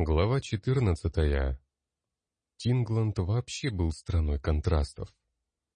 Глава 14. Тингланд вообще был страной контрастов.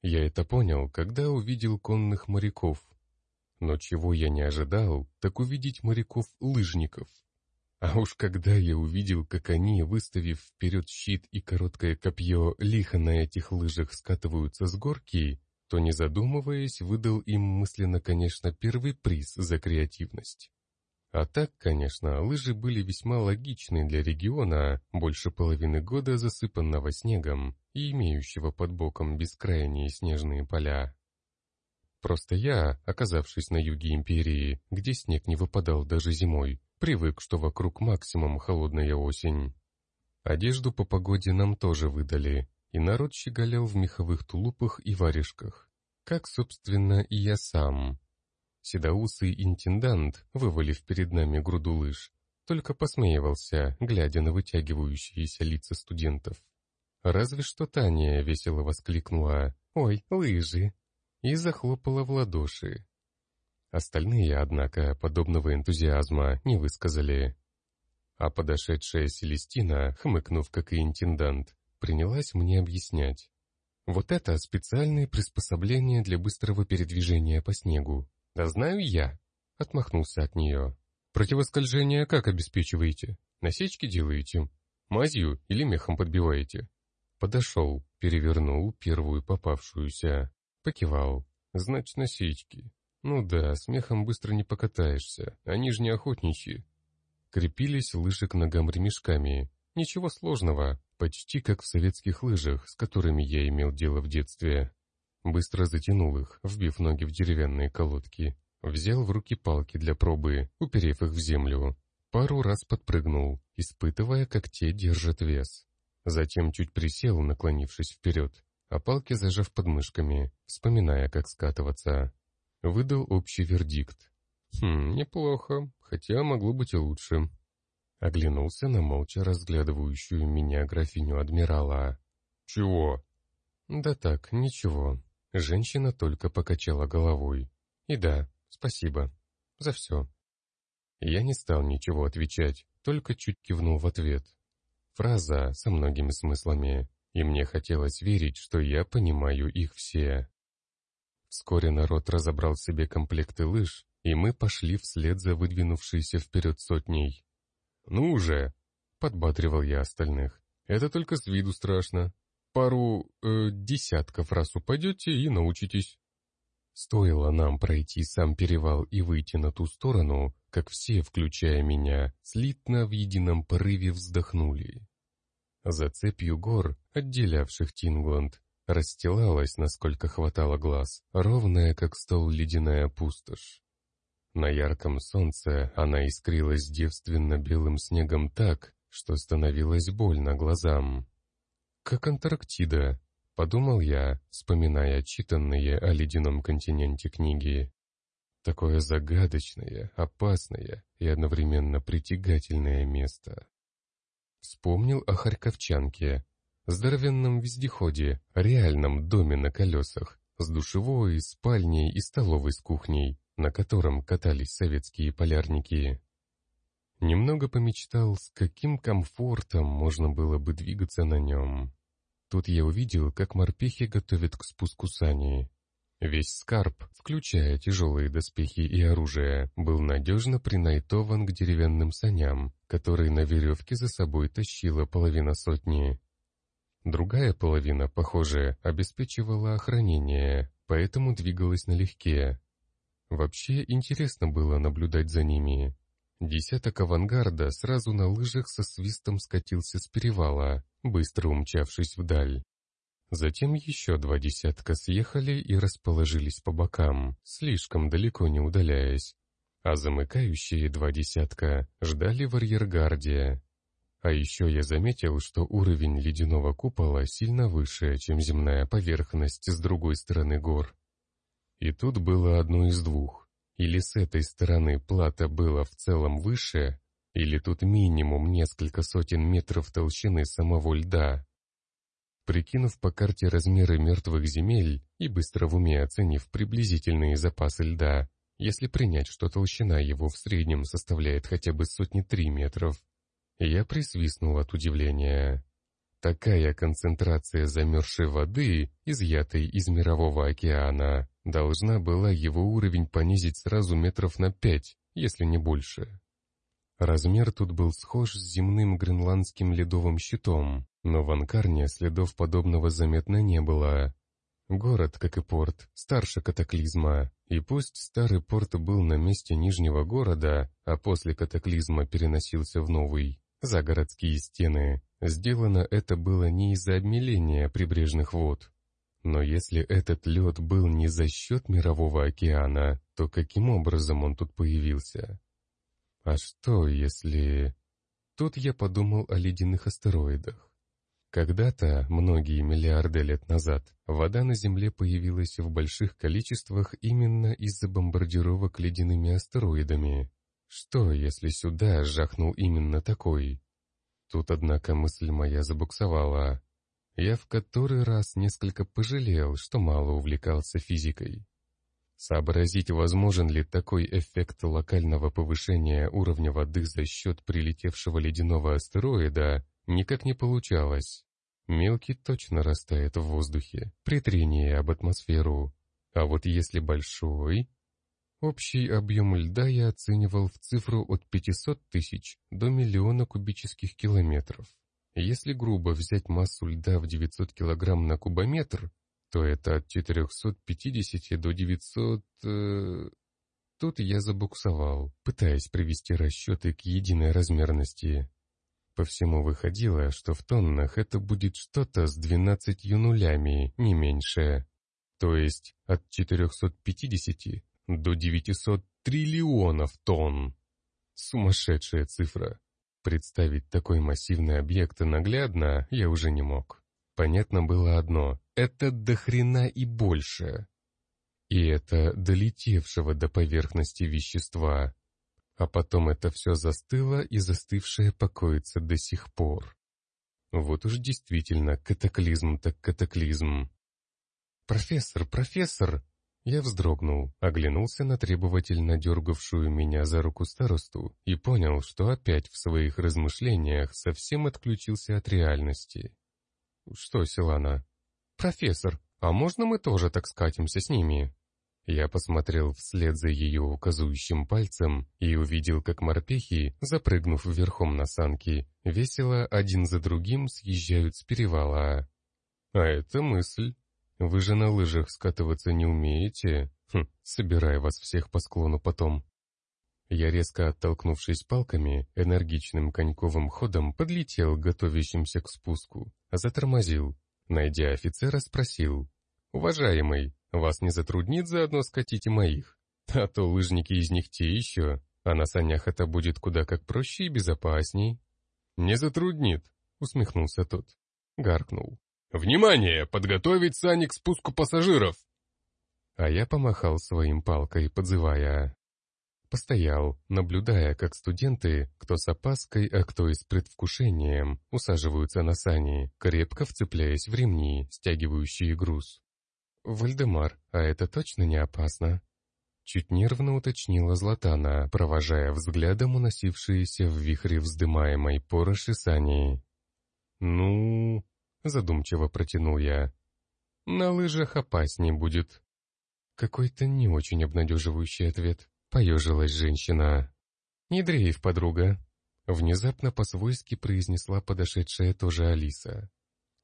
Я это понял, когда увидел конных моряков. Но чего я не ожидал, так увидеть моряков-лыжников. А уж когда я увидел, как они, выставив вперед щит и короткое копье, лихо на этих лыжах скатываются с горки, то, не задумываясь, выдал им мысленно, конечно, первый приз за креативность. А так, конечно, лыжи были весьма логичны для региона, больше половины года засыпанного снегом и имеющего под боком бескрайние снежные поля. Просто я, оказавшись на юге империи, где снег не выпадал даже зимой, привык, что вокруг максимум холодная осень. Одежду по погоде нам тоже выдали, и народ щеголял в меховых тулупах и варежках, как, собственно, и я сам. Седоусый интендант, вывалив перед нами груду лыж, только посмеивался, глядя на вытягивающиеся лица студентов. Разве что Таня весело воскликнула «Ой, лыжи!» и захлопала в ладоши. Остальные, однако, подобного энтузиазма не высказали. А подошедшая Селестина, хмыкнув как и интендант, принялась мне объяснять. Вот это специальные приспособления для быстрого передвижения по снегу. «Да знаю я», — отмахнулся от нее. «Противоскольжение как обеспечиваете? Насечки делаете? Мазью или мехом подбиваете?» Подошел, перевернул первую попавшуюся, покивал. «Значит, насечки. Ну да, с мехом быстро не покатаешься, они же не охотничьи». Крепились лыжи к ногам ремешками. Ничего сложного, почти как в советских лыжах, с которыми я имел дело в детстве. Быстро затянул их, вбив ноги в деревянные колодки. Взял в руки палки для пробы, уперев их в землю. Пару раз подпрыгнул, испытывая, как те держат вес. Затем чуть присел, наклонившись вперед, а палки зажав подмышками, вспоминая, как скатываться. Выдал общий вердикт. «Хм, неплохо, хотя могло быть и лучше». Оглянулся на молча разглядывающую меня графиню адмирала. «Чего?» «Да так, ничего. Женщина только покачала головой. И да, спасибо. За все. Я не стал ничего отвечать, только чуть кивнул в ответ. Фраза со многими смыслами, и мне хотелось верить, что я понимаю их все. Вскоре народ разобрал себе комплекты лыж, и мы пошли вслед за выдвинувшейся вперед сотней. «Ну уже!» — подбадривал я остальных. «Это только с виду страшно пару э, десятков раз упадете и научитесь. Стоило нам пройти сам перевал и выйти на ту сторону, как все, включая меня, слитно в едином порыве вздохнули. За цепью гор, отделявших Тингланд, расстилалась, насколько хватало глаз, ровная, как стол ледяная пустошь. На ярком солнце она искрилась девственно-белым снегом так, что становилось больно глазам. «Как Антарктида», — подумал я, вспоминая читанные о ледяном континенте книги. Такое загадочное, опасное и одновременно притягательное место. Вспомнил о Харьковчанке, здоровенном вездеходе, реальном доме на колесах, с душевой, спальней и столовой с кухней, на котором катались советские полярники. Немного помечтал, с каким комфортом можно было бы двигаться на нем. Тут я увидел, как морпехи готовят к спуску сани. Весь скарб, включая тяжелые доспехи и оружие, был надежно принайтован к деревянным саням, которые на веревке за собой тащила половина сотни. Другая половина, похоже, обеспечивала охранение, поэтому двигалась налегке. Вообще интересно было наблюдать за ними. Десяток авангарда сразу на лыжах со свистом скатился с перевала, быстро умчавшись вдаль. Затем еще два десятка съехали и расположились по бокам, слишком далеко не удаляясь. А замыкающие два десятка ждали в арьергарде. А еще я заметил, что уровень ледяного купола сильно выше, чем земная поверхность с другой стороны гор. И тут было одно из двух. Или с этой стороны плата была в целом выше, или тут минимум несколько сотен метров толщины самого льда. Прикинув по карте размеры мертвых земель и быстро в уме оценив приблизительные запасы льда, если принять, что толщина его в среднем составляет хотя бы сотни три метров, Я присвистнул от удивления. Такая концентрация замерзшей воды, изъятой из мирового океана, должна была его уровень понизить сразу метров на пять, если не больше. Размер тут был схож с земным гренландским ледовым щитом, но в Анкарне следов подобного заметно не было. Город, как и порт, старше катаклизма, и пусть старый порт был на месте Нижнего города, а после катаклизма переносился в новый, за городские стены, сделано это было не из-за обмеления прибрежных вод. Но если этот лед был не за счет Мирового океана, то каким образом он тут появился? А что, если... Тут я подумал о ледяных астероидах. Когда-то, многие миллиарды лет назад, вода на Земле появилась в больших количествах именно из-за бомбардировок ледяными астероидами. Что, если сюда жахнул именно такой? Тут, однако, мысль моя забуксовала. Я в который раз несколько пожалел, что мало увлекался физикой. Сообразить, возможен ли такой эффект локального повышения уровня воды за счет прилетевшего ледяного астероида, никак не получалось. Мелкий точно растает в воздухе, при трении об атмосферу. А вот если большой... Общий объем льда я оценивал в цифру от 500 тысяч до миллиона кубических километров. Если грубо взять массу льда в 900 килограмм на кубометр, то это от 450 до 900... Э... Тут я забуксовал, пытаясь привести расчеты к единой размерности. По всему выходило, что в тоннах это будет что-то с 12 нулями, не меньше. То есть от 450 до 900 триллионов тонн. Сумасшедшая цифра. Представить такой массивный объект наглядно я уже не мог. Понятно было одно — это до хрена и больше. И это долетевшего до поверхности вещества. А потом это все застыло и застывшее покоится до сих пор. Вот уж действительно катаклизм так катаклизм. «Профессор, профессор!» Я вздрогнул, оглянулся на требовательно дергавшую меня за руку старосту и понял, что опять в своих размышлениях совсем отключился от реальности. «Что, Силана?» «Профессор, а можно мы тоже так скатимся с ними?» Я посмотрел вслед за ее указующим пальцем и увидел, как морпехи, запрыгнув верхом на санки, весело один за другим съезжают с перевала. «А это мысль. Вы же на лыжах скатываться не умеете? Хм, собираю вас всех по склону потом». Я резко оттолкнувшись палками, энергичным коньковым ходом подлетел готовящимся к спуску, а затормозил. Найдя офицера, спросил. «Уважаемый, вас не затруднит заодно скатить и моих? А то лыжники из них те еще, а на санях это будет куда как проще и безопасней». «Не затруднит», — усмехнулся тот. Гаркнул. «Внимание! Подготовить сани к спуску пассажиров!» А я помахал своим палкой, подзывая. Постоял, наблюдая, как студенты, кто с опаской, а кто и с предвкушением, усаживаются на сани, крепко вцепляясь в ремни, стягивающие груз. «Вальдемар, а это точно не опасно?» Чуть нервно уточнила Златана, провожая взглядом уносившиеся в вихре вздымаемой пороши сани. «Ну...» — задумчиво протянул я. «На лыжах опаснее будет». Какой-то не очень обнадеживающий ответ. Поежилась женщина. «Не дрейф, подруга», — внезапно по-свойски произнесла подошедшая тоже Алиса.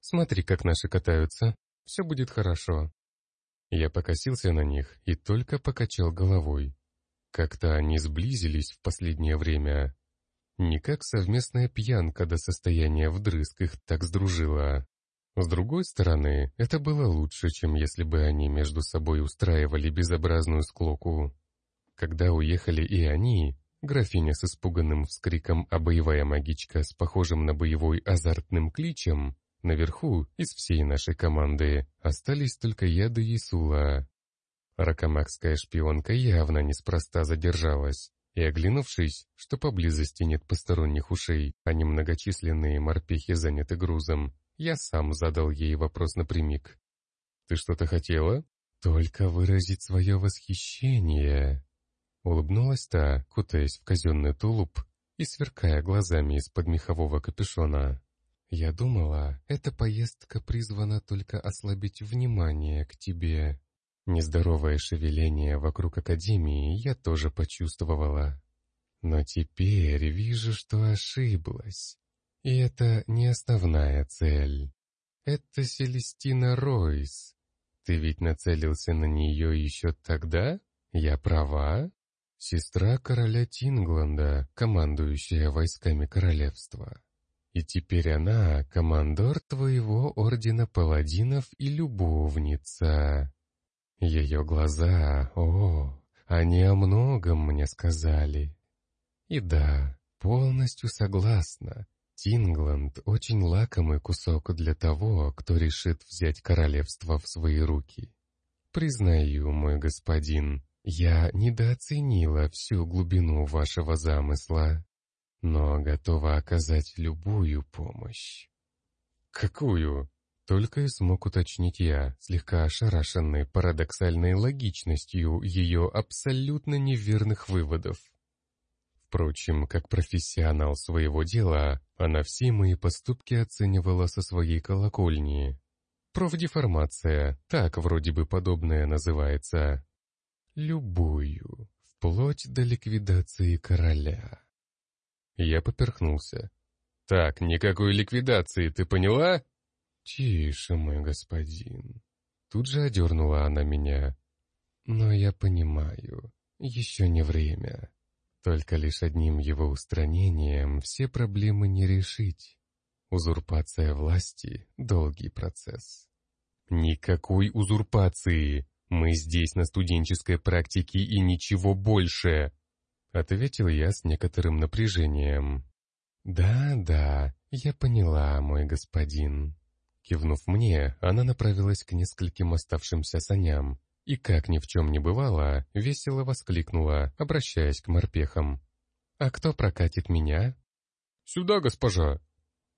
«Смотри, как наши катаются. Все будет хорошо». Я покосился на них и только покачал головой. Как-то они сблизились в последнее время. Не как совместная пьянка до состояния вдрызг их так сдружило. С другой стороны, это было лучше, чем если бы они между собой устраивали безобразную склоку. Когда уехали и они, графиня с испуганным вскриком, а боевая магичка с похожим на боевой азартным кличем, наверху из всей нашей команды остались только я да Исула. Ракомакская шпионка явно неспроста задержалась, и оглянувшись, что поблизости нет посторонних ушей, а не многочисленные морпехи заняты грузом, я сам задал ей вопрос напрямик. «Ты что-то хотела?» «Только выразить свое восхищение», Улыбнулась та, кутаясь в казенный тулуп, и сверкая глазами из-под мехового капюшона. «Я думала, эта поездка призвана только ослабить внимание к тебе». Нездоровое шевеление вокруг Академии я тоже почувствовала. Но теперь вижу, что ошиблась. И это не основная цель. Это Селестина Ройс. Ты ведь нацелился на нее еще тогда? Я права? Сестра короля Тингланда, командующая войсками королевства. И теперь она командор твоего ордена паладинов и любовница. Ее глаза, о, они о многом мне сказали. И да, полностью согласна. Тингланд — очень лакомый кусок для того, кто решит взять королевство в свои руки. Признаю, мой господин, я недооценила всю глубину вашего замысла, но готова оказать любую помощь. Какую? Только и смог уточнить я, слегка ошарашенный парадоксальной логичностью ее абсолютно неверных выводов. Впрочем, как профессионал своего дела, она все мои поступки оценивала со своей колокольни. Профдеформация, так вроде бы подобное называется. Любую, вплоть до ликвидации короля. Я поперхнулся. «Так, никакой ликвидации, ты поняла?» «Тише, мой господин». Тут же одернула она меня. «Но я понимаю, еще не время. Только лишь одним его устранением все проблемы не решить. Узурпация власти — долгий процесс». «Никакой узурпации! Мы здесь на студенческой практике и ничего больше!» Ответил я с некоторым напряжением. «Да, да, я поняла, мой господин». Кивнув мне, она направилась к нескольким оставшимся саням и, как ни в чем не бывало, весело воскликнула, обращаясь к морпехам. «А кто прокатит меня?» «Сюда, госпожа!»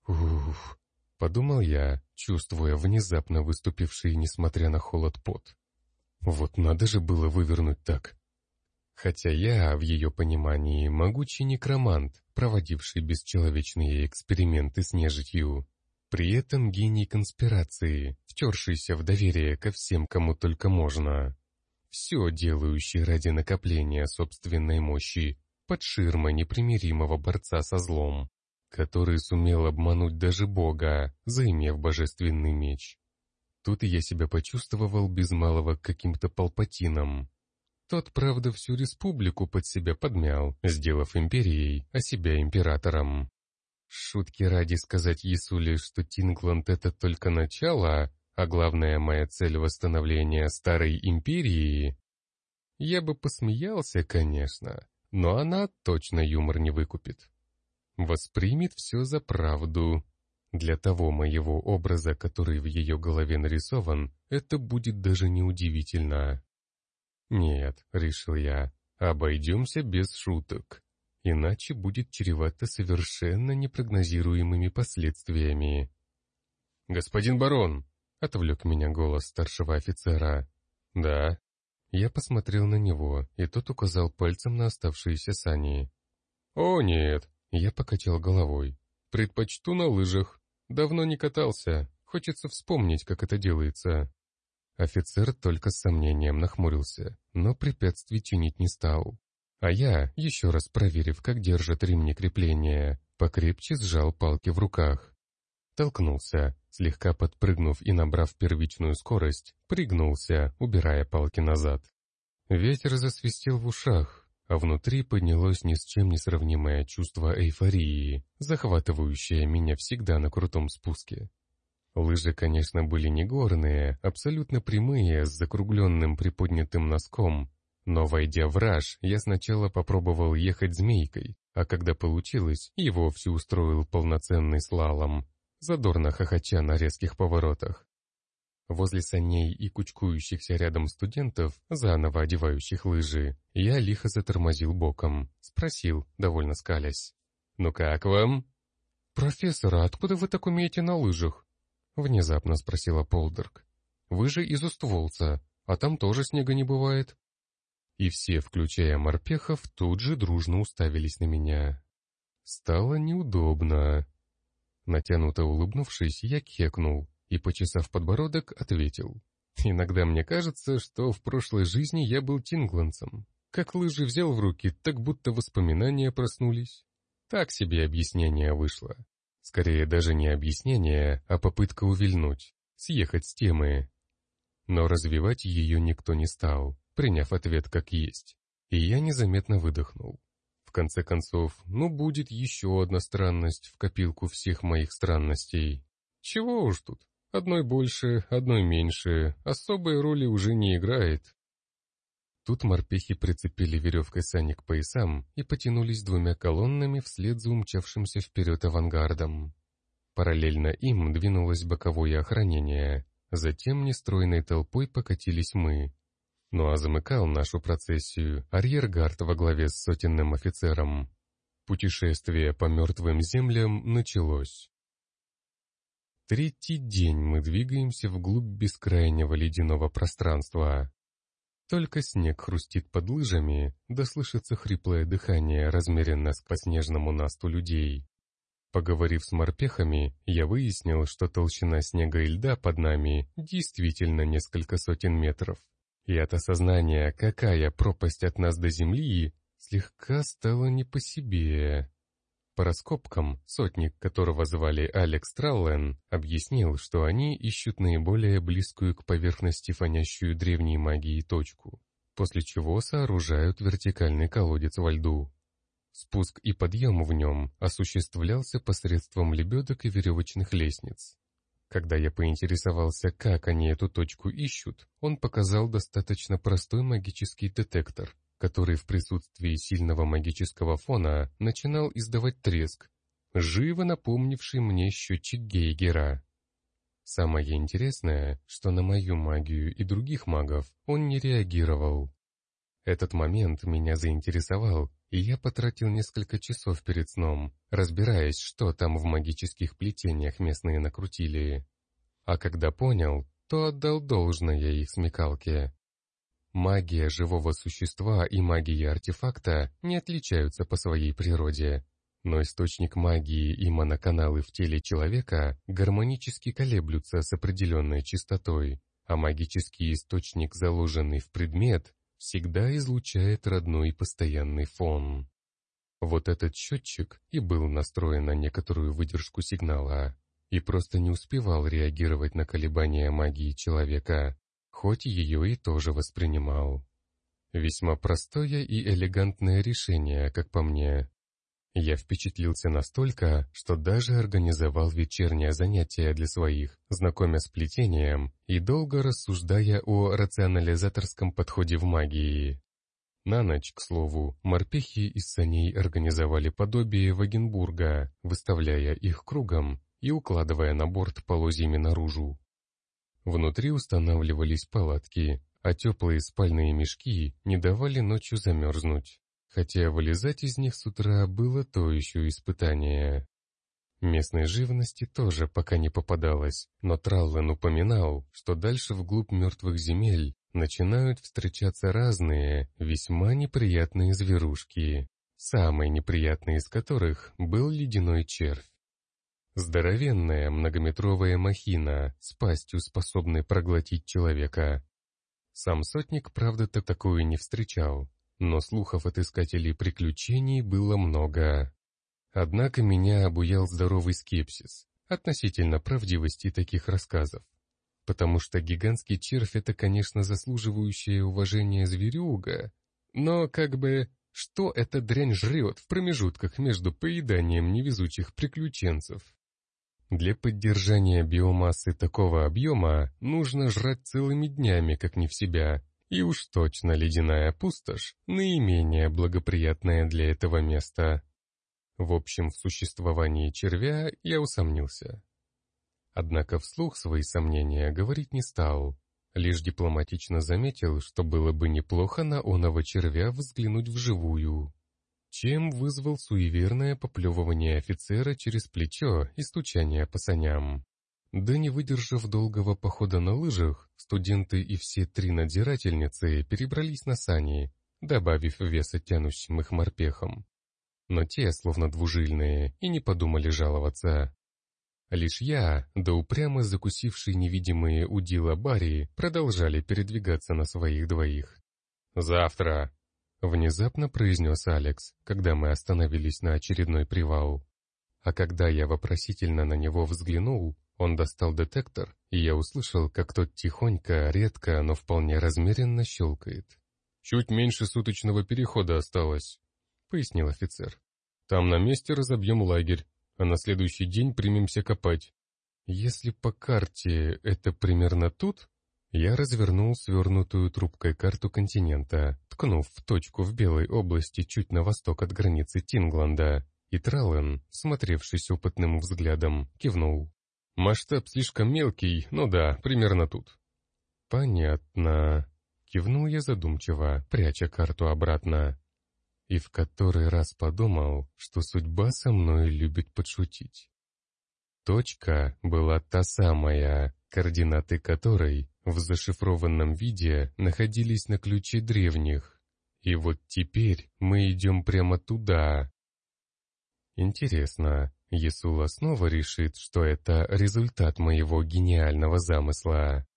«Ух!» — подумал я, чувствуя внезапно выступивший, несмотря на холод, пот. «Вот надо же было вывернуть так!» Хотя я, в ее понимании, могучий некромант, проводивший бесчеловечные эксперименты с нежитью, при этом гений конспирации, втершийся в доверие ко всем, кому только можно. Все делающий ради накопления собственной мощи под ширмой непримиримого борца со злом, который сумел обмануть даже Бога, заимев божественный меч. Тут я себя почувствовал без малого каким-то палпатином. Тот, правда, всю республику под себя подмял, сделав империей, а себя императором. Шутки ради сказать Ясуле, что Тингланд — это только начало, а главная моя цель — восстановление старой империи. Я бы посмеялся, конечно, но она точно юмор не выкупит. Воспримет все за правду. Для того моего образа, который в ее голове нарисован, это будет даже неудивительно. Нет, решил я, обойдемся без шуток иначе будет чревато совершенно непрогнозируемыми последствиями. «Господин барон!» — отвлек меня голос старшего офицера. «Да». Я посмотрел на него, и тот указал пальцем на оставшиеся сани. «О, нет!» — я покачал головой. «Предпочту на лыжах. Давно не катался. Хочется вспомнить, как это делается». Офицер только с сомнением нахмурился, но препятствий чинить не стал. А я, еще раз проверив, как держат ремни крепления, покрепче сжал палки в руках. Толкнулся, слегка подпрыгнув и набрав первичную скорость, пригнулся, убирая палки назад. Ветер засвистел в ушах, а внутри поднялось ни с чем не сравнимое чувство эйфории, захватывающее меня всегда на крутом спуске. Лыжи, конечно, были не горные, абсолютно прямые, с закругленным приподнятым носком, но, войдя в раж, я сначала попробовал ехать змейкой, а когда получилось, и вовсе устроил полноценный слалом, задорно хохоча на резких поворотах. Возле саней и кучкующихся рядом студентов, заново одевающих лыжи, я лихо затормозил боком, спросил, довольно скалясь. «Ну как вам?» «Профессор, а откуда вы так умеете на лыжах?» Внезапно спросила Полдерг. «Вы же из Устволца, а там тоже снега не бывает» и все, включая морпехов, тут же дружно уставились на меня. стало неудобно. Натянуто улыбнувшись, я кекнул и, почесав подбородок, ответил. «Иногда мне кажется, что в прошлой жизни я был тингланцем. Как лыжи взял в руки, так будто воспоминания проснулись. Так себе объяснение вышло. Скорее даже не объяснение, а попытка увильнуть, съехать с темы. Но развивать ее никто не стал, приняв ответ как есть. И я незаметно выдохнул. В конце концов, ну будет еще одна странность в копилку всех моих странностей. Чего уж тут, одной больше, одной меньше, особой роли уже не играет. Тут морпехи прицепили веревкой сани к поясам и потянулись двумя колоннами вслед за умчавшимся вперед авангардом. Параллельно им двинулось боковое охранение, затем нестройной толпой покатились мы, ну а замыкал нашу процессию арьергард во главе с сотенным офицером. Путешествие по мертвым землям началось. Третий день мы двигаемся вглубь бескрайнего ледяного пространства. Только снег хрустит под лыжами, да слышится хриплое дыхание размеренно по снежному насту людей. Поговорив с морпехами, я выяснил, что толщина снега и льда под нами действительно несколько сотен метров. И от осознания, какая пропасть от нас до земли, слегка стало не по себе. По раскопкам, сотник, которого звали Алекс Траллен, объяснил, что они ищут наиболее близкую к поверхности фонящую древней магией точку, после чего сооружают вертикальный колодец во льду. Спуск и подъем в нем осуществлялся посредством лебедок и веревочных лестниц. Когда я поинтересовался, как они эту точку ищут, он показал достаточно простой магический детектор, который в присутствии сильного магического фона начинал издавать треск, живо напомнивший мне счетчик Гейгера. Самое интересное, что на мою магию и других магов он не реагировал. Этот момент меня заинтересовал, и я потратил несколько часов перед сном, разбираясь, что там в магических плетениях местные накрутили. А когда понял, то отдал должное их смекалке. Магия живого существа и магия артефакта не отличаются по своей природе, но источник магии и моноканалы в теле человека гармонически колеблются с определенной частотой, а магический источник, заложенный в предмет, всегда излучает родной постоянный фон. Вот этот счетчик и был настроен на некоторую выдержку сигнала, и просто не успевал реагировать на колебания магии человека, хоть ее и тоже воспринимал. Весьма простое и элегантное решение, как по мне. Я впечатлился настолько, что даже организовал вечернее занятие для своих, знакомя с плетением и долго рассуждая о рационализаторском подходе в магии. На ночь, к слову, морпехи из саней организовали подобие Вагенбурга, выставляя их кругом и укладывая на борт полозьями наружу. Внутри устанавливались палатки, а теплые спальные мешки не давали ночью замерзнуть хотя вылезать из них с утра было то еще испытание. Местной живности тоже пока не попадалось, но Траллен упоминал, что дальше вглубь мертвых земель начинают встречаться разные, весьма неприятные зверушки, самый неприятный из которых был ледяной червь. Здоровенная многометровая махина с пастью, способной проглотить человека. Сам сотник, правда-то, такую не встречал, но слухов от искателей приключений было много. Однако меня обуял здоровый скепсис относительно правдивости таких рассказов. Потому что гигантский червь — это, конечно, заслуживающее уважения зверюга, но как бы что эта дрянь жрет в промежутках между поеданием невезучих приключенцев? Для поддержания биомассы такого объема нужно жрать целыми днями, как не в себя, и уж точно ледяная пустошь — наименее благоприятная для этого места. В общем, в существовании червя я усомнился. Однако вслух свои сомнения говорить не стал, лишь дипломатично заметил, что было бы неплохо на оного червя взглянуть вживую, чем вызвал суеверное поплевывание офицера через плечо и стучание по саням. Да не выдержав долгого похода на лыжах, студенты и все три надзирательницы перебрались на сани, добавив веса тянущим их морпехам. но те, словно двужильные, и не подумали жаловаться. Лишь я, да упрямо закусивший невидимые удила Барри, продолжали передвигаться на своих двоих. «Завтра!» — внезапно произнес Алекс, когда мы остановились на очередной привал. А когда я вопросительно на него взглянул, он достал детектор, и я услышал, как тот тихонько, редко, но вполне размеренно щелкает. «Чуть меньше суточного перехода осталось», — пояснил офицер. «Там на месте разобьем лагерь, а на следующий день примемся копать. Если по карте это примерно тут, я развернул свернутую трубкой карту континента, ткнув в точку в белой области чуть на восток от границы Тингланда, и Траллен, смотревшись опытным взглядом, кивнул. «Масштаб слишком мелкий, но да, примерно тут». «Понятно», — кивнул я задумчиво, пряча карту обратно и в который раз подумал, что судьба со мной любит подшутить. Точка была та самая, координаты которой в зашифрованном виде находились на ключе древних. И вот теперь мы идем прямо туда. Интересно, Ясула снова решит, что это результат моего гениального замысла.